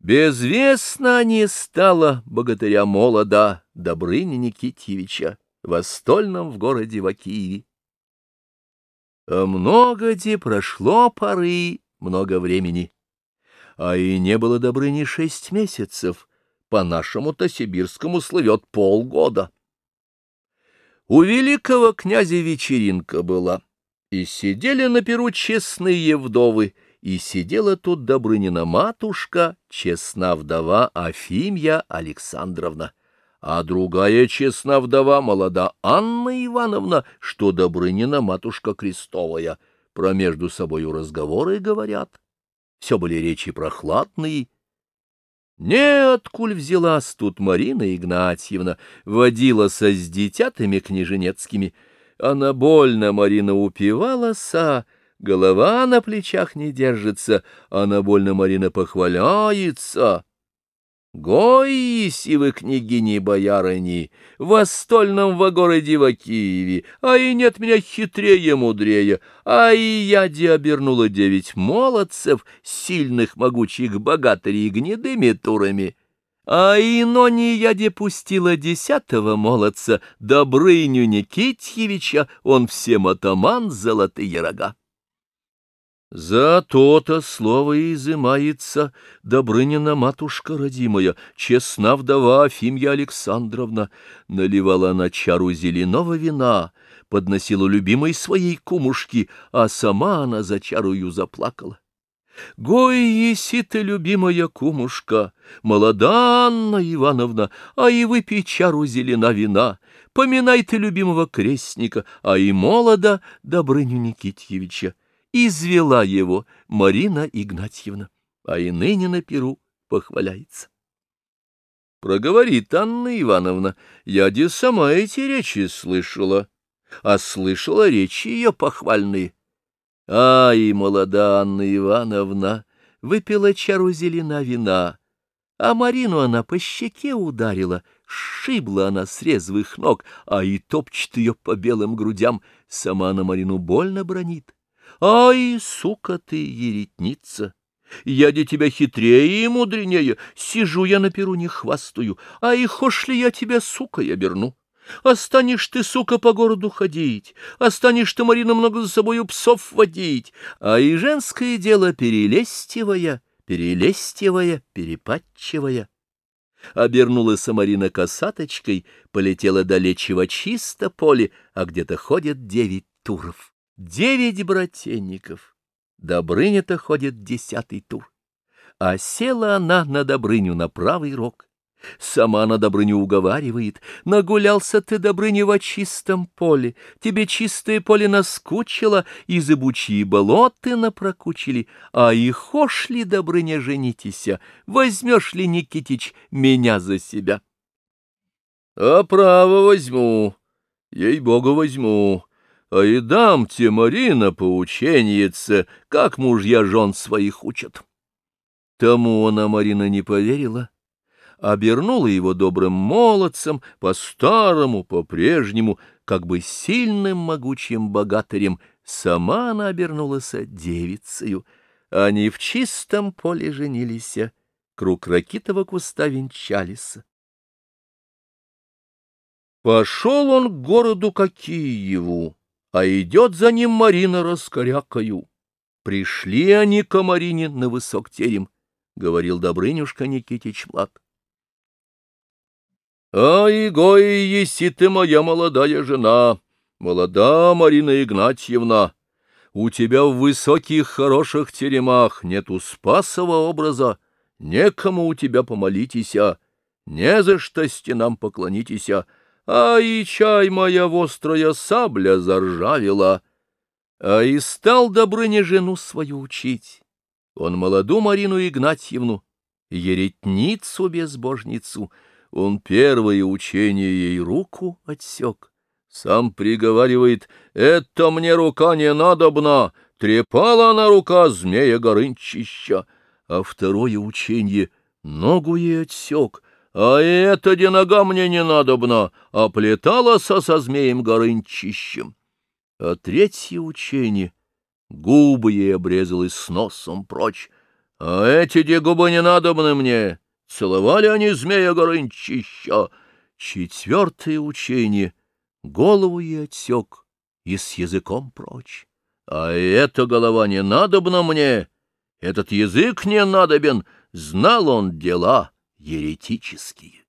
Безвестно не стало богатыря молода Добрыни Никитьевича в стольном в городе Вакиеве. А много де прошло поры, много времени, а и не было Добрыни шесть месяцев, по нашему-то сибирскому слывет полгода. У великого князя вечеринка была, и сидели на перу честные вдовы, и сидела тут Добрынина матушка, честна вдова Афимья Александровна, а другая честна вдова молода Анна Ивановна, что Добрынина матушка крестовая, про между собою разговоры говорят. Все были речи прохладные. Неоткуль взялась тут Марина Игнатьевна, водилась с дитятами княженецкими. Она больно, Марина, упивалась, а голова на плечах не держится, она больно, Марина, похваляется. Гой, если вы, княгини боярыни, в стольном во городе во Киеве, а и нет меня хитрее мудрее, а и я де обернула девять молодцев, сильных, могучих богатырей гнедыми турами. А и но не я де пустила десятого молодца, Добрыню Никитьевича, он всем атаман золотые рога. За то-то слово изымается, Добрынина матушка родимая, честна вдова Афимья Александровна, наливала на чару зеленого вина, подносила любимой своей кумушки, а сама она за чарую заплакала. Гой, еси ты, любимая кумушка, молода Анна Ивановна, а и выпей чару зелена вина, поминай ты любимого крестника, а и молода Добрыню Никитьевича извела его Марина Игнатьевна, а и ныне на перу похваляется. Проговорит Анна Ивановна, я де сама эти речи слышала, а слышала речи ее похвальные. Ай, молода Анна Ивановна, выпила чару зелена вина, а Марину она по щеке ударила, сшибла она с резвых ног, а и топчет ее по белым грудям, сама на Марину больно бронит. Ай, сука ты, еретница! Я де тебя хитрее и мудренее, сижу я на перу не хвастаю, а и хошь ли я тебя, сука, я оберну? Останешь ты, сука, по городу ходить, останешь ты, Марина, много за собою псов водить, а и женское дело перелестивая, перелестивая, перепатчивая. Обернулась Марина косаточкой, полетела далече чисто поле, а где-то ходят девять туров. Девять брательников. Добрыня-то ходит десятый тур. А села она на Добрыню на правый рог. Сама на Добрыню уговаривает. Нагулялся ты, Добрыня, во чистом поле. Тебе чистое поле наскучило, и зыбучие болоты напрокучили. А и хошь ли, Добрыня, женитеся, возьмешь ли, Никитич, меня за себя? — А право возьму, ей-богу, возьму а и дам те Марина поученица, как мужья жен своих учат. Тому она, Марина, не поверила, обернула его добрым молодцем, по-старому, по-прежнему, как бы сильным могучим богатырем, сама она обернулась девицею. Они в чистом поле женились, круг ракитого куста венчались. Пошел он к городу Киеву а идет за ним Марина раскорякою. Пришли они к Марине на высок терем, — говорил Добрынюшка Никитич Млад. — Ай, гой, еси ты моя молодая жена, молода Марина Игнатьевна, у тебя в высоких хороших теремах нету спасового образа, некому у тебя помолитеся, не за что стенам поклонитеся, а и чай моя вострая сабля заржавела. А и стал Добрыня жену свою учить. Он молоду Марину Игнатьевну, еретницу-безбожницу, он первое учение ей руку отсек. Сам приговаривает, это мне рука не надобна, трепала она рука змея Горынчища, а второе учение ногу ей отсек — а эта де нога мне не надобна, оплеталась со змеем Горынчищем. А третье учение губы ей обрезалось с носом прочь, А эти-де губы не надобны мне. Целовали они змея Горынчища. Четвертое учение. Голову и отсек, и с языком прочь. А эта голова не надобна мне. Этот язык не надобен. Знал он дела еретические.